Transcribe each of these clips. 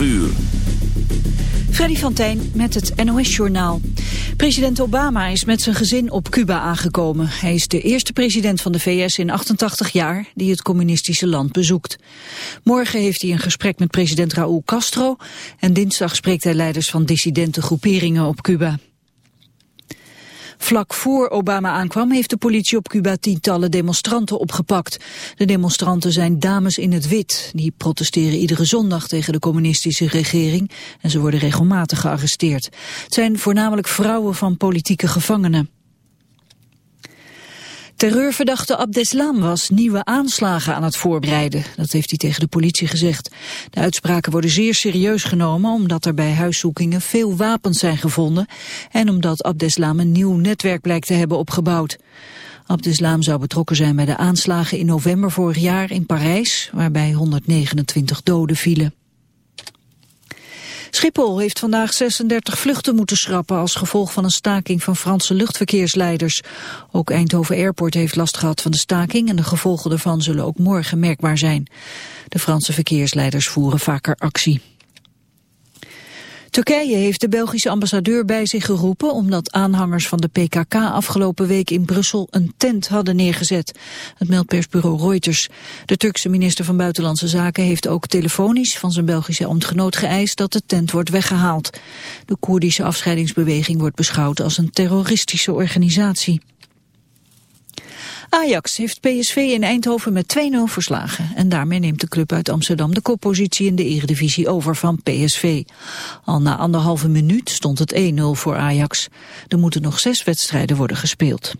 12 uur. Freddy van Tijn met het NOS-journaal. President Obama is met zijn gezin op Cuba aangekomen. Hij is de eerste president van de VS in 88 jaar die het communistische land bezoekt. Morgen heeft hij een gesprek met president Raúl Castro... en dinsdag spreekt hij leiders van dissidente groeperingen op Cuba. Vlak voor Obama aankwam heeft de politie op Cuba tientallen demonstranten opgepakt. De demonstranten zijn dames in het wit. Die protesteren iedere zondag tegen de communistische regering en ze worden regelmatig gearresteerd. Het zijn voornamelijk vrouwen van politieke gevangenen. Terreurverdachte Abdeslam was nieuwe aanslagen aan het voorbereiden. Dat heeft hij tegen de politie gezegd. De uitspraken worden zeer serieus genomen omdat er bij huiszoekingen veel wapens zijn gevonden en omdat Abdeslam een nieuw netwerk blijkt te hebben opgebouwd. Abdeslam zou betrokken zijn bij de aanslagen in november vorig jaar in Parijs, waarbij 129 doden vielen. Schiphol heeft vandaag 36 vluchten moeten schrappen als gevolg van een staking van Franse luchtverkeersleiders. Ook Eindhoven Airport heeft last gehad van de staking en de gevolgen daarvan zullen ook morgen merkbaar zijn. De Franse verkeersleiders voeren vaker actie. Turkije heeft de Belgische ambassadeur bij zich geroepen omdat aanhangers van de PKK afgelopen week in Brussel een tent hadden neergezet. Het meldt persbureau Reuters. De Turkse minister van Buitenlandse Zaken heeft ook telefonisch van zijn Belgische ambtgenoot geëist dat de tent wordt weggehaald. De Koerdische afscheidingsbeweging wordt beschouwd als een terroristische organisatie. Ajax heeft PSV in Eindhoven met 2-0 verslagen. En daarmee neemt de club uit Amsterdam de koppositie in de eredivisie over van PSV. Al na anderhalve minuut stond het 1-0 voor Ajax. Er moeten nog zes wedstrijden worden gespeeld.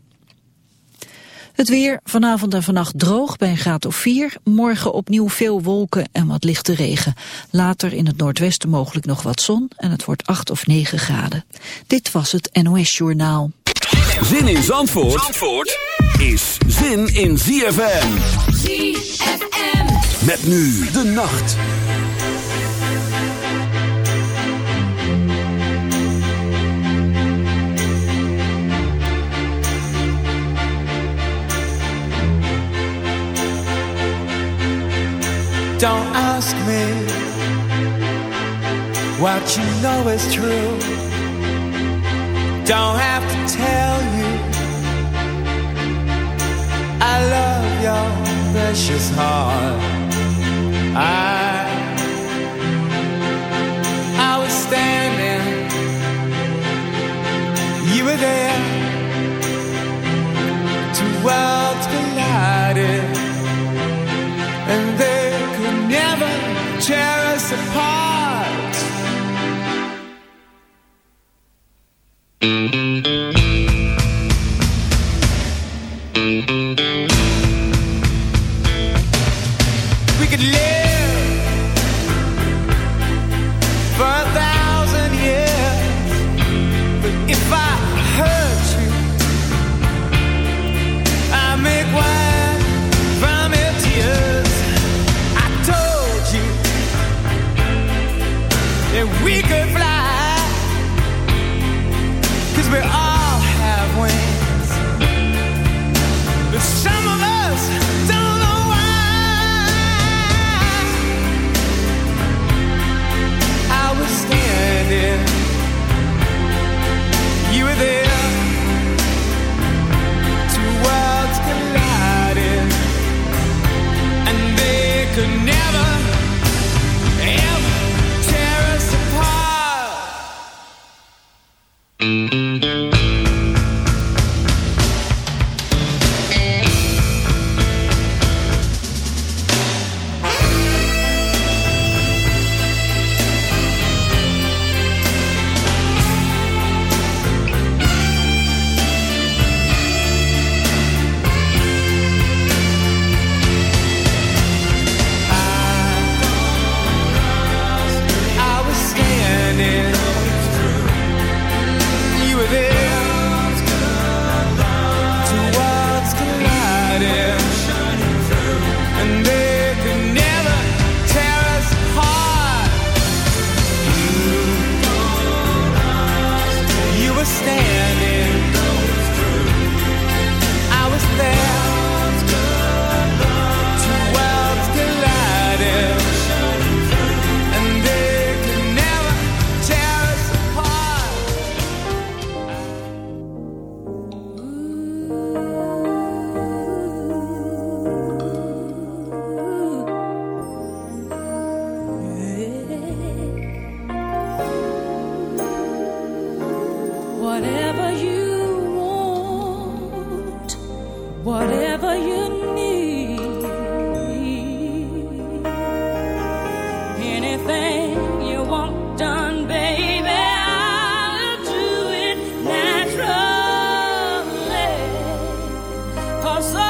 Het weer, vanavond en vannacht droog bij een graad of 4. Morgen opnieuw veel wolken en wat lichte regen. Later in het noordwesten mogelijk nog wat zon en het wordt 8 of 9 graden. Dit was het NOS Journaal. Zin in Zandvoort, Zandvoort is zin in ZFM. ZFM. Met nu de nacht. Don't ask me what you know is true. Don't have to tell you I love your precious heart. I I was standing, you were there. Two worlds collided, and they We they Cause I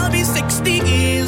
be 60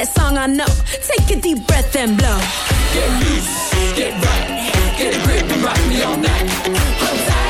that song I know. Take a deep breath and blow. Get loose, get right, get a grip and rock me all night. I'm tired.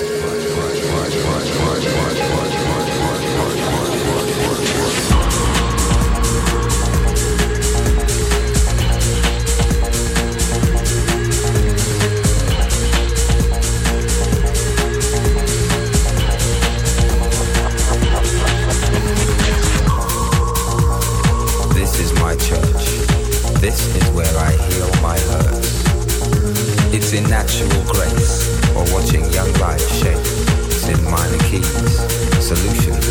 Actual grace or watching young life shape in minor keys, solutions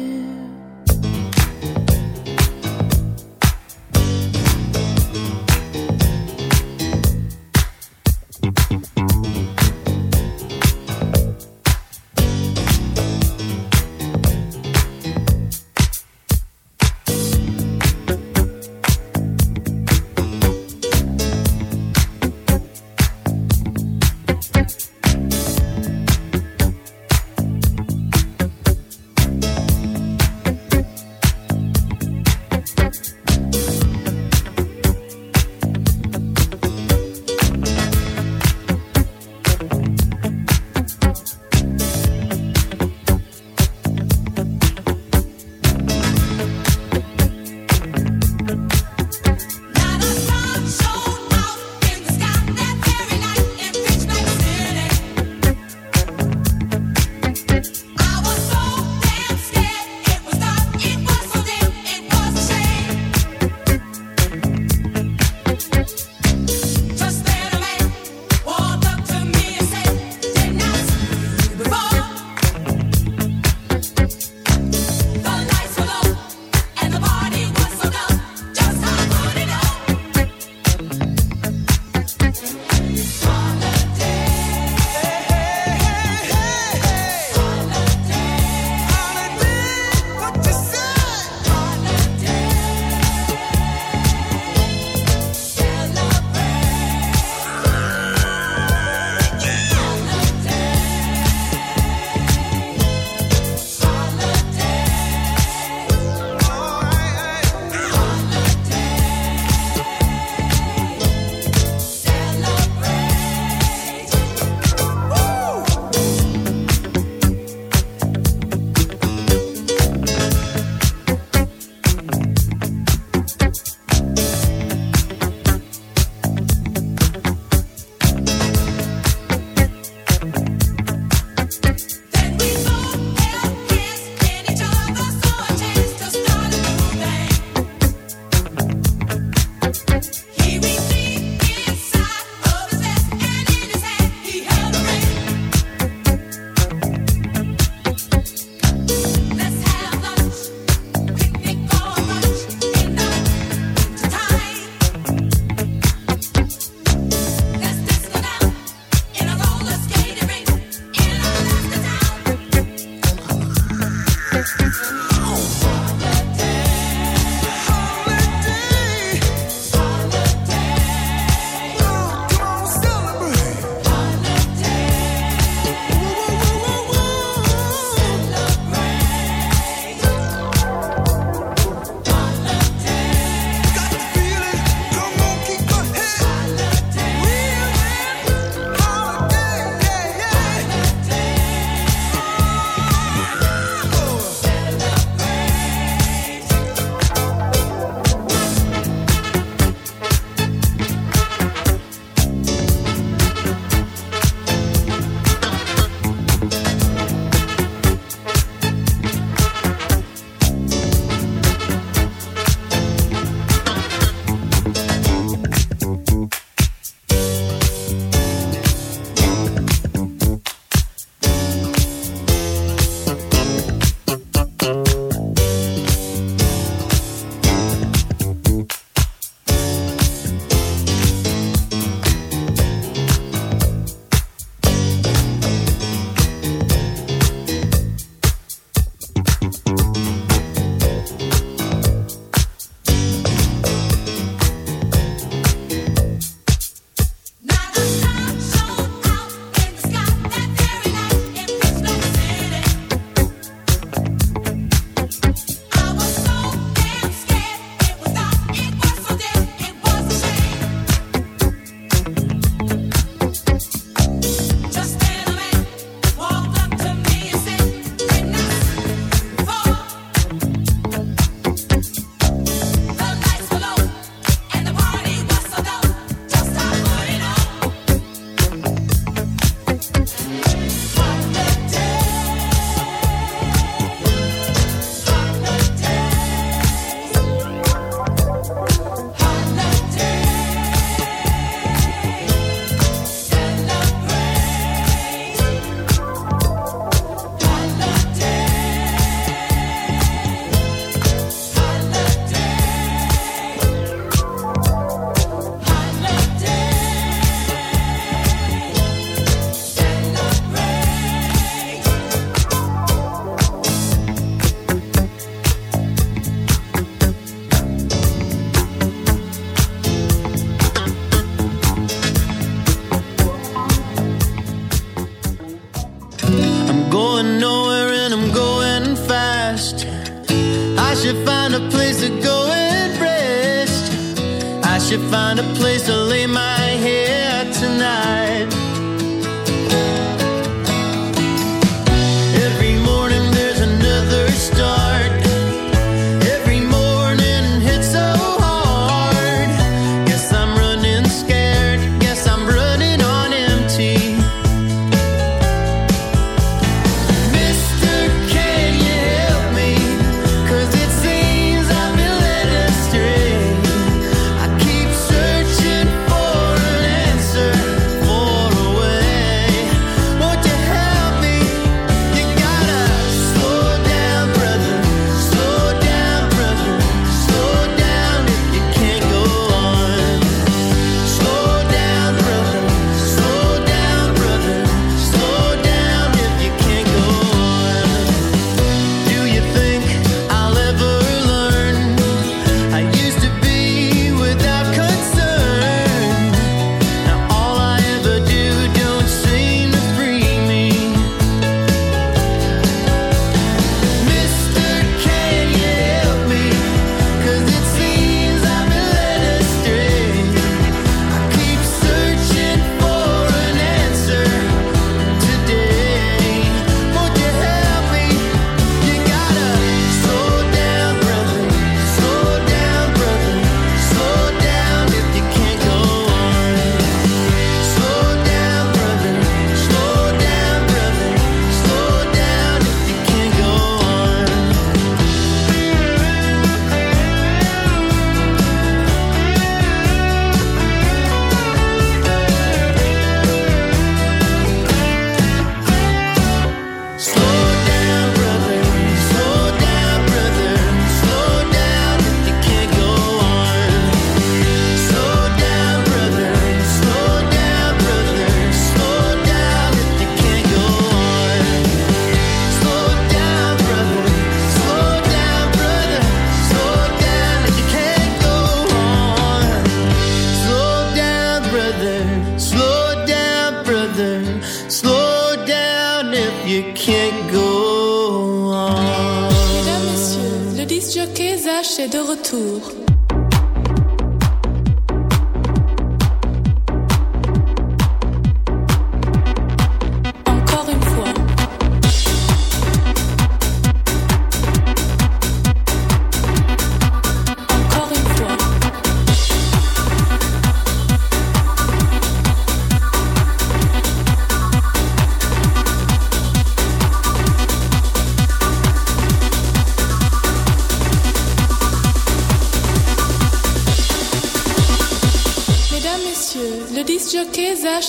Kesa est de retour.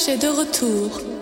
sachet de retour.